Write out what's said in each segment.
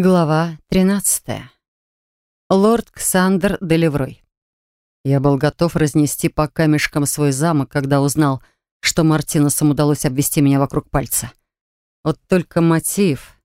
Глава 13. Лорд Ксандр Делеврой. Я был готов разнести по камешкам свой замок, когда узнал, что Мартиносам удалось обвести меня вокруг пальца. Вот только мотив.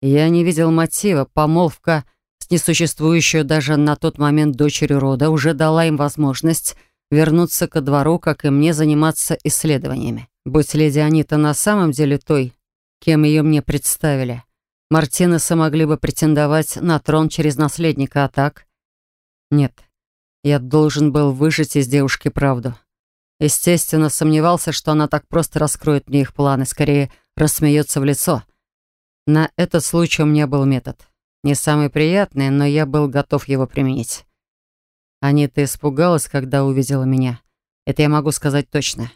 Я не видел мотива. Помолвка с несуществующей даже на тот момент дочерью рода уже дала им возможность вернуться ко двору, как и мне, заниматься исследованиями. Будь леди Анита на самом деле той, кем ее мне представили — Мартинесы могли бы претендовать на трон через наследника, а так... Нет, я должен был выжить из девушки правду. Естественно, сомневался, что она так просто раскроет мне их планы, скорее рассмеется в лицо. На этот случай у меня был метод. Не самый приятный, но я был готов его применить. Анита испугалась, когда увидела меня. Это я могу сказать точно.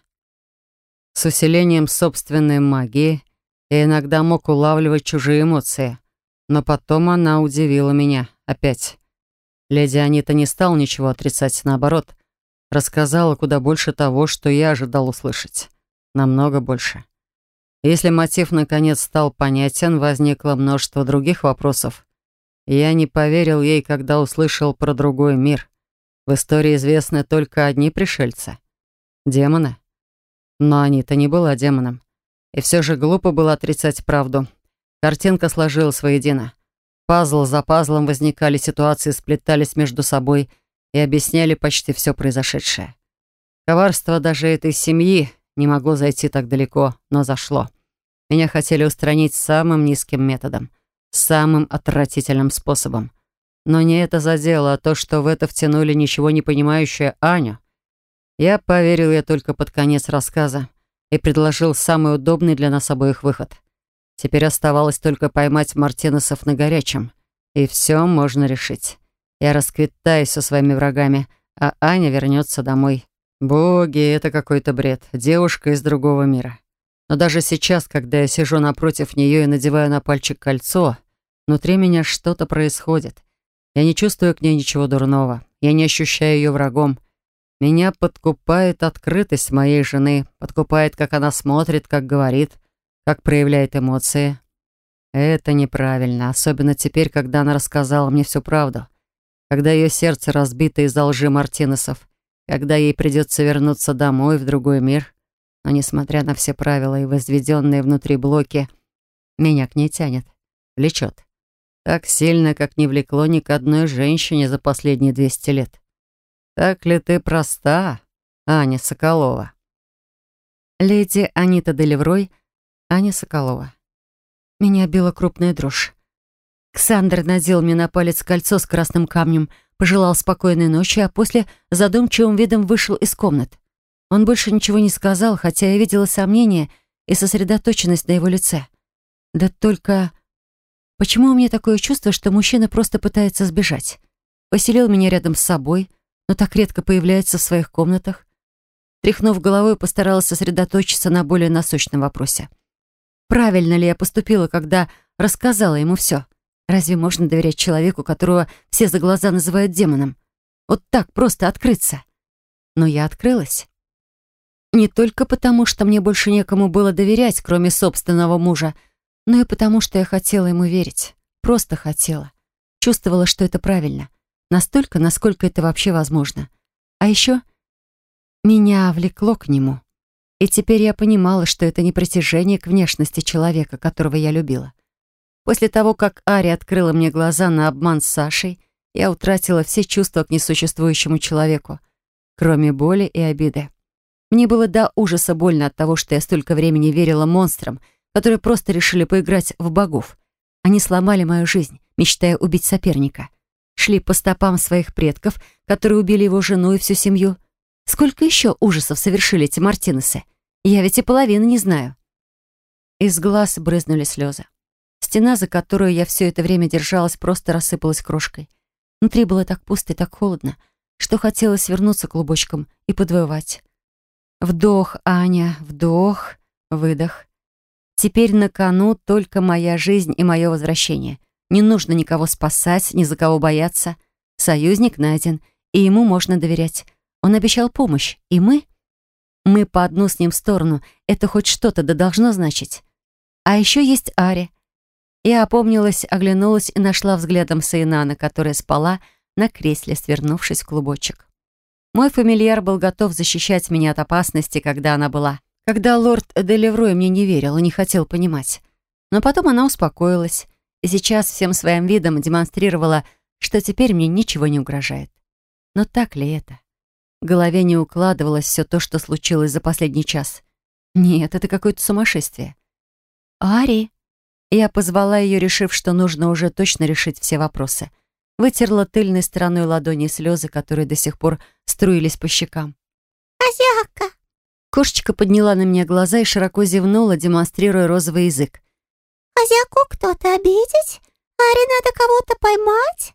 С усилением собственной магии и иногда мог улавливать чужие эмоции. Но потом она удивила меня. Опять. Леди Анита не стала ничего отрицать, наоборот. Рассказала куда больше того, что я ожидал услышать. Намного больше. Если мотив наконец стал понятен, возникло множество других вопросов. Я не поверил ей, когда услышал про другой мир. В истории известны только одни пришельцы. Демоны. Но Анита не была демоном. И все же глупо было отрицать правду. Картинка сложилась воедино. Пазл за пазлом возникали ситуации, сплетались между собой и объясняли почти все произошедшее. Коварство даже этой семьи не могло зайти так далеко, но зашло. Меня хотели устранить самым низким методом, самым отвратительным способом. Но не это задело, а то, что в это втянули ничего не понимающая Аню. Я поверил я только под конец рассказа и предложил самый удобный для нас обоих выход. Теперь оставалось только поймать Мартинесов на горячем, и все можно решить. Я расквитаюсь со своими врагами, а Аня вернется домой. Боги, это какой-то бред. Девушка из другого мира. Но даже сейчас, когда я сижу напротив нее и надеваю на пальчик кольцо, внутри меня что-то происходит. Я не чувствую к ней ничего дурного. Я не ощущаю ее врагом. Меня подкупает открытость моей жены, подкупает, как она смотрит, как говорит, как проявляет эмоции. Это неправильно, особенно теперь, когда она рассказала мне всю правду. Когда ее сердце разбито из-за лжи Мартинесов. Когда ей придется вернуться домой, в другой мир. Но, несмотря на все правила и возведенные внутри блоки, меня к ней тянет, влечет. Так сильно, как не влекло ни к одной женщине за последние 200 лет. Так ли ты проста, Аня Соколова? Леди Анита Делеврой, Аня Соколова. Меня била крупная дрожь. Ксандр надел мне на палец кольцо с красным камнем, пожелал спокойной ночи, а после задумчивым видом вышел из комнат. Он больше ничего не сказал, хотя я видела сомнение и сосредоточенность на его лице. Да только... Почему у меня такое чувство, что мужчина просто пытается сбежать? Поселил меня рядом с собой — но так редко появляется в своих комнатах. Тряхнув головой, постаралась сосредоточиться на более насущном вопросе. Правильно ли я поступила, когда рассказала ему все? Разве можно доверять человеку, которого все за глаза называют демоном? Вот так просто открыться. Но я открылась. Не только потому, что мне больше некому было доверять, кроме собственного мужа, но и потому, что я хотела ему верить. Просто хотела. Чувствовала, что это правильно — Настолько, насколько это вообще возможно. А еще меня влекло к нему. И теперь я понимала, что это не притяжение к внешности человека, которого я любила. После того, как Ари открыла мне глаза на обман с Сашей, я утратила все чувства к несуществующему человеку, кроме боли и обиды. Мне было до ужаса больно от того, что я столько времени верила монстрам, которые просто решили поиграть в богов. Они сломали мою жизнь, мечтая убить соперника — шли по стопам своих предков, которые убили его жену и всю семью. Сколько еще ужасов совершили эти Мартинесы? Я ведь и половины не знаю. Из глаз брызнули слезы. Стена, за которую я все это время держалась, просто рассыпалась крошкой. Внутри было так пусто и так холодно, что хотелось вернуться клубочком и подвывать. Вдох, Аня, вдох, выдох. Теперь на кону только моя жизнь и мое возвращение — не нужно никого спасать, ни за кого бояться. Союзник найден, и ему можно доверять. Он обещал помощь, и мы... Мы по одну с ним сторону. Это хоть что-то да должно значить. А еще есть Ари. Я опомнилась, оглянулась и нашла взглядом Саинана, которая спала на кресле, свернувшись в клубочек. Мой фамильяр был готов защищать меня от опасности, когда она была. Когда лорд Делеврой мне не верил и не хотел понимать. Но потом она успокоилась и сейчас всем своим видом демонстрировала, что теперь мне ничего не угрожает. Но так ли это? В голове не укладывалось все то, что случилось за последний час. Нет, это какое-то сумасшествие. «Ари!» Я позвала ее, решив, что нужно уже точно решить все вопросы. Вытерла тыльной стороной ладони слезы, которые до сих пор струились по щекам. «Хозяйка!» Кошечка подняла на меня глаза и широко зевнула, демонстрируя розовый язык. А Хозяйку кто-то обидеть? А надо кого-то поймать?»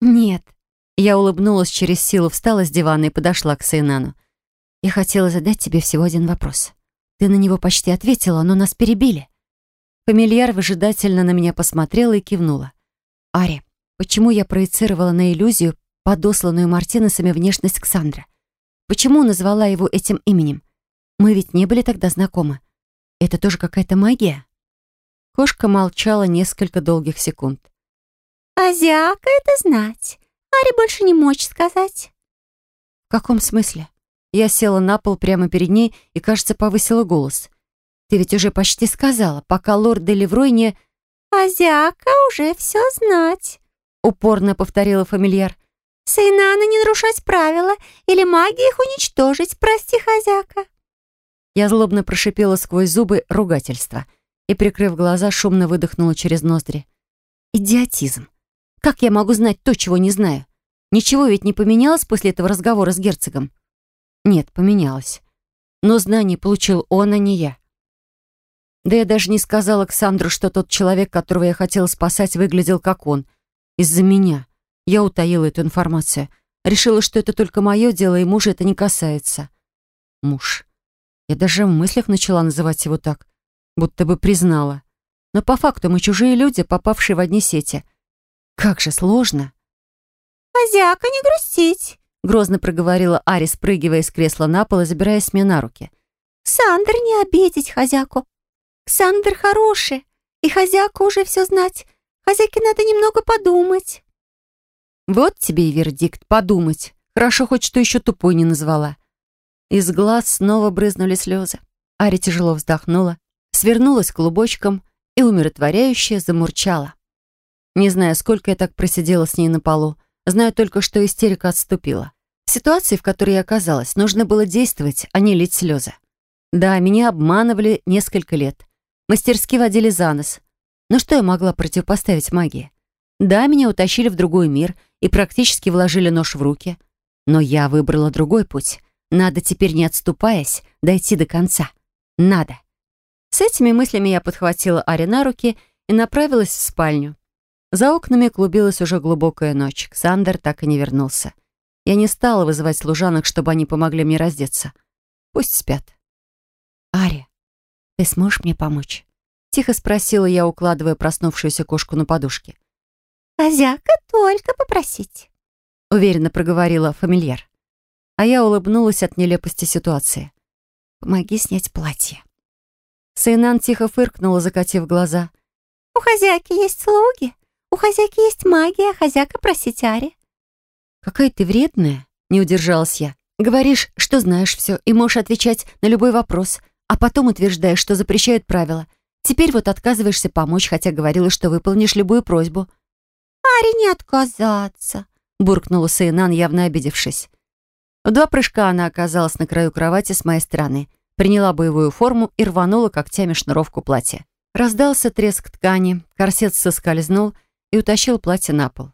«Нет». Я улыбнулась через силу, встала с дивана и подошла к Сейнану. «Я хотела задать тебе всего один вопрос. Ты на него почти ответила, но нас перебили». Фамильяр выжидательно на меня посмотрела и кивнула. «Ари, почему я проецировала на иллюзию, подосланную Мартинесами внешность Ксандра? Почему назвала его этим именем? Мы ведь не были тогда знакомы. Это тоже какая-то магия?» Кошка молчала несколько долгих секунд. «Азиака это знать. Ари больше не мочь сказать». «В каком смысле?» Я села на пол прямо перед ней и, кажется, повысила голос. «Ты ведь уже почти сказала, пока лорд де Леврой не...» «Азиака уже все знать», — упорно повторила фамильяр. «Сейнана не нарушать правила или магии их уничтожить, прости, хозяка». Я злобно прошипела сквозь зубы ругательство — и, прикрыв глаза, шумно выдохнула через ноздри. «Идиотизм! Как я могу знать то, чего не знаю? Ничего ведь не поменялось после этого разговора с герцогом?» «Нет, поменялось. Но знаний получил он, а не я». Да я даже не сказала Александру, что тот человек, которого я хотела спасать, выглядел как он. Из-за меня. Я утаила эту информацию. Решила, что это только мое дело, и мужа это не касается. Муж. Я даже в мыслях начала называть его так будто бы признала. Но по факту мы чужие люди, попавшие в одни сети. Как же сложно. «Хозяка, не грустить!» — грозно проговорила Ари, спрыгивая с кресла на пол и забираясь мне на руки. «Сандр не обидеть хозяку. Сандр хороший, и хозяка уже все знать. Хозяке надо немного подумать». Вот тебе и вердикт, подумать. Хорошо хоть что еще тупой не назвала. Из глаз снова брызнули слезы. Ари тяжело вздохнула свернулась клубочком и умиротворяюще замурчала. Не знаю, сколько я так просидела с ней на полу, знаю только, что истерика отступила. В ситуации, в которой я оказалась, нужно было действовать, а не лить слезы. Да, меня обманывали несколько лет. Мастерски водили за нос. Но что я могла противопоставить магии? Да, меня утащили в другой мир и практически вложили нож в руки. Но я выбрала другой путь. Надо теперь, не отступаясь, дойти до конца. Надо. С этими мыслями я подхватила Ари на руки и направилась в спальню. За окнами клубилась уже глубокая ночь. Ксандер так и не вернулся. Я не стала вызывать служанок, чтобы они помогли мне раздеться. Пусть спят. «Ари, ты сможешь мне помочь?» Тихо спросила я, укладывая проснувшуюся кошку на подушке. «Хозяка, только попросить», — уверенно проговорила фамильяр. А я улыбнулась от нелепости ситуации. «Помоги снять платье». Сейнан тихо фыркнула, закатив глаза. «У хозяйки есть слуги, у хозяйки есть магия, хозяйка просить Ари». «Какая ты вредная!» — не удержалась я. «Говоришь, что знаешь все, и можешь отвечать на любой вопрос, а потом утверждаешь, что запрещают правила. Теперь вот отказываешься помочь, хотя говорила, что выполнишь любую просьбу». «Ари не отказаться», — буркнула Сейнан, явно обидевшись. В два прыжка она оказалась на краю кровати с моей стороны — приняла боевую форму и рванула когтями шнуровку платья. Раздался треск ткани, корсет соскользнул и утащил платье на пол.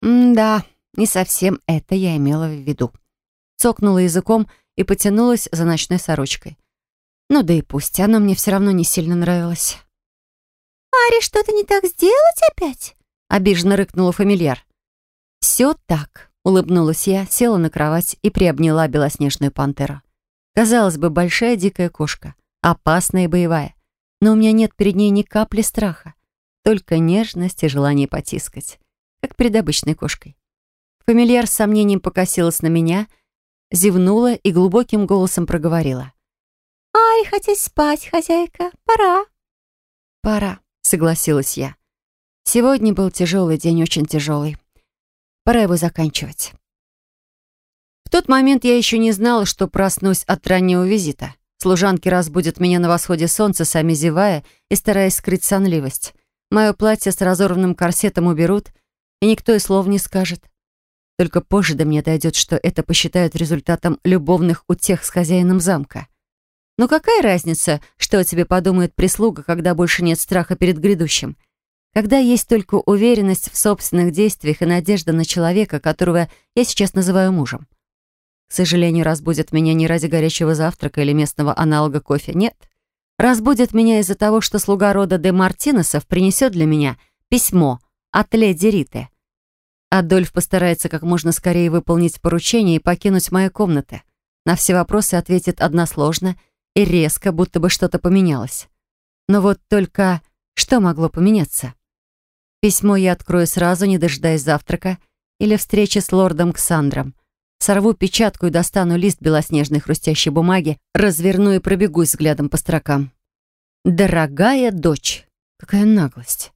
«М-да, не совсем это я имела в виду». Цокнула языком и потянулась за ночной сорочкой. Ну да и пусть, оно мне все равно не сильно нравилось. «Ари, что-то не так сделать опять?» — обиженно рыкнула фамильяр. «Все так», — улыбнулась я, села на кровать и приобняла белоснежную пантеру. Казалось бы, большая дикая кошка, опасная и боевая. Но у меня нет перед ней ни капли страха, только нежность и желание потискать, как перед обычной кошкой. Фамильяр с сомнением покосилась на меня, зевнула и глубоким голосом проговорила. «Ай, хотеть спать, хозяйка, пора». «Пора», — согласилась я. «Сегодня был тяжелый день, очень тяжелый. Пора его заканчивать» тот момент я еще не знала, что проснусь от раннего визита. Служанки разбудят меня на восходе солнца, сами зевая и стараясь скрыть сонливость. Мое платье с разорванным корсетом уберут, и никто и слов не скажет. Только позже до меня дойдет, что это посчитают результатом любовных утех с хозяином замка. Но какая разница, что о тебе подумает прислуга, когда больше нет страха перед грядущим? Когда есть только уверенность в собственных действиях и надежда на человека, которого я сейчас называю мужем сожалению, разбудит меня не ради горячего завтрака или местного аналога кофе, нет. Разбудит меня из-за того, что слуга рода де Мартинесов принесет для меня письмо от леди Риты. Адольф постарается как можно скорее выполнить поручение и покинуть мои комнаты. На все вопросы ответит односложно и резко, будто бы что-то поменялось. Но вот только что могло поменяться? Письмо я открою сразу, не дожидаясь завтрака или встречи с лордом Ксандром сорву печатку и достану лист белоснежной хрустящей бумаги, разверну и пробегусь взглядом по строкам. «Дорогая дочь!» Какая наглость.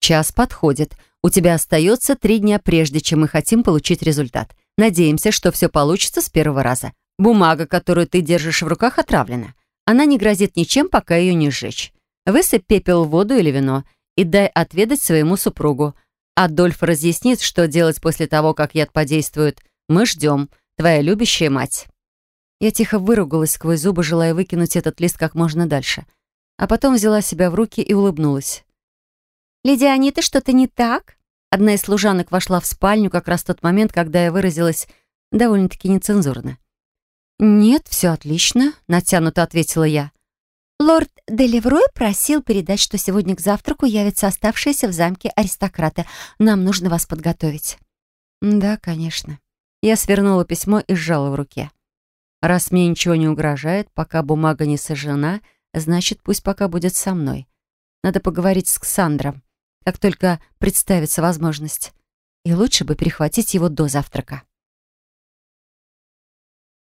«Час подходит. У тебя остается три дня, прежде чем мы хотим получить результат. Надеемся, что все получится с первого раза. Бумага, которую ты держишь в руках, отравлена. Она не грозит ничем, пока ее не сжечь. Высыпь пепел в воду или вино и дай отведать своему супругу. Адольф разъяснит, что делать после того, как яд подействует – мы ждем. Твоя любящая мать». Я тихо выругалась сквозь зубы, желая выкинуть этот лист как можно дальше. А потом взяла себя в руки и улыбнулась. «Леди Анита, что-то не так?» Одна из служанок вошла в спальню как раз в тот момент, когда я выразилась довольно-таки нецензурно. «Нет, все отлично», — натянуто ответила я. «Лорд Делеврой просил передать, что сегодня к завтраку явятся оставшиеся в замке аристократы. Нам нужно вас подготовить». «Да, конечно». Я свернула письмо и сжала в руке. Раз мне ничего не угрожает, пока бумага не сожжена, значит, пусть пока будет со мной. Надо поговорить с Ксандром, как только представится возможность. И лучше бы перехватить его до завтрака.